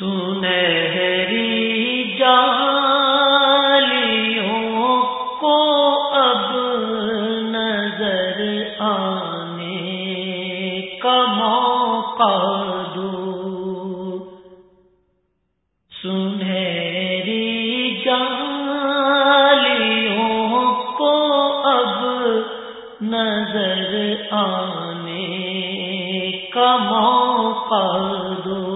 سنہری جالیوں کو اب نظر آنے کا موقع دو۔ سنہری جالیوں کو اب نظر آنے کا موقع دو۔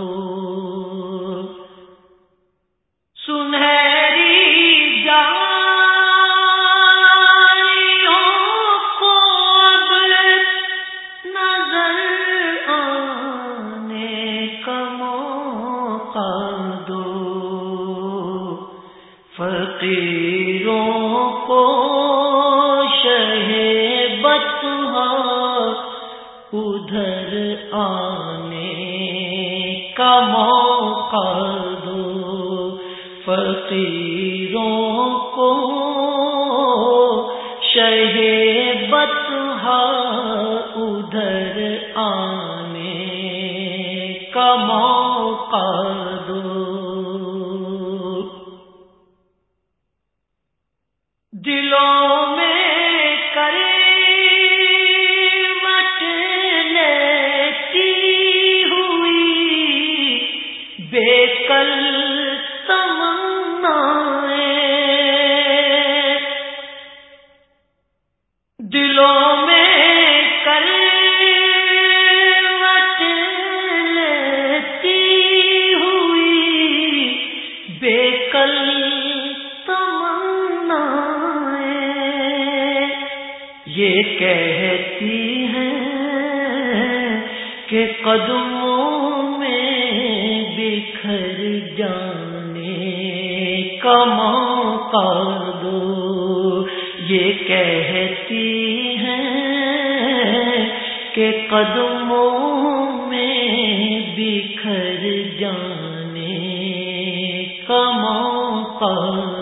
موقع دو فقیروں کو شہ بتہ ادھر آنے کا موقع دو۔ فقیروں کو شہ بتہ ادھر آنے کا موقع دلوں میں کریمت لیتی ہوئی بے کل تمنا یہ کہتی ہے کہ قدموں میں بکھر جانے کا موقع دو۔ یہ کہتی ہے کہ قدموں میں بکھر جانے کا موقع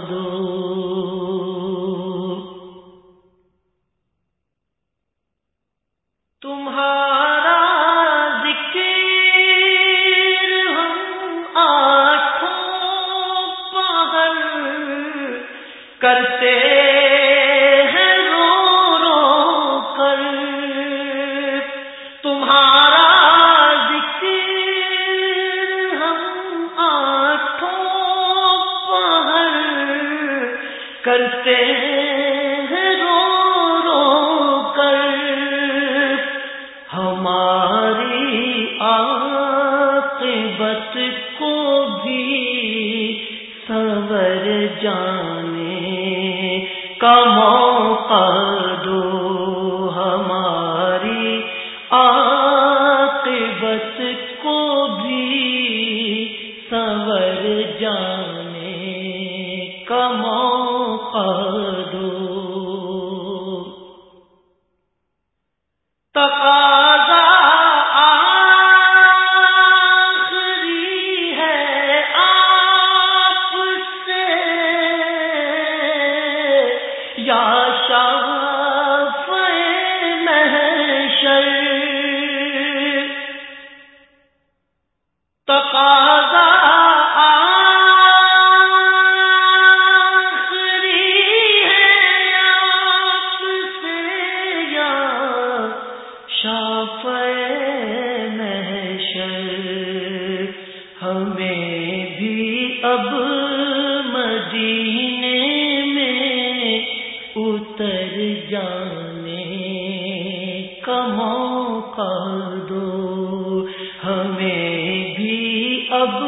کرتے ہیں رو رو کر۔ ہماری عاقبت کو بھی سور جانے کا موقع دو۔ ہماری عاقبت کو بھی سور جانے یا شاہ محشر کا موقع دو۔ ہمیں بھی اب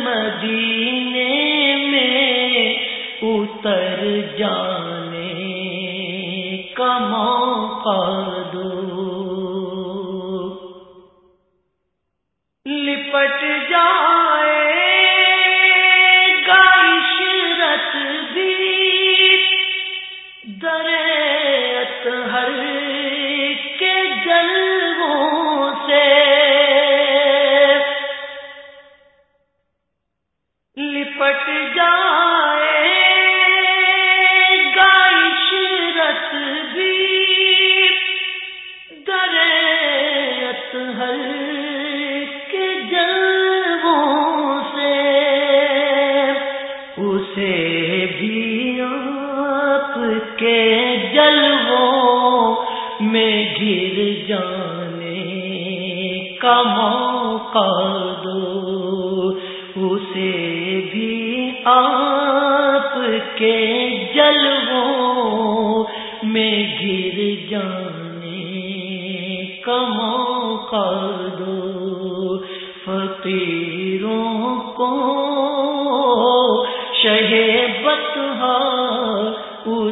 مدینے میں اتر جانے کا موقع دو۔ کے جلووں میں گر جانے کا موقع دو۔ اسے بھی آپ کے جلووں میں گر جانے کا موقع دو۔ فقیروں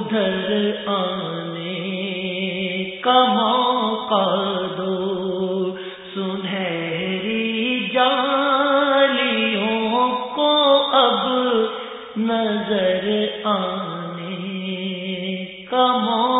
ادھر آنے کا موقع دو۔ سنہری جالیوں کو اب نظر آنے کا موقع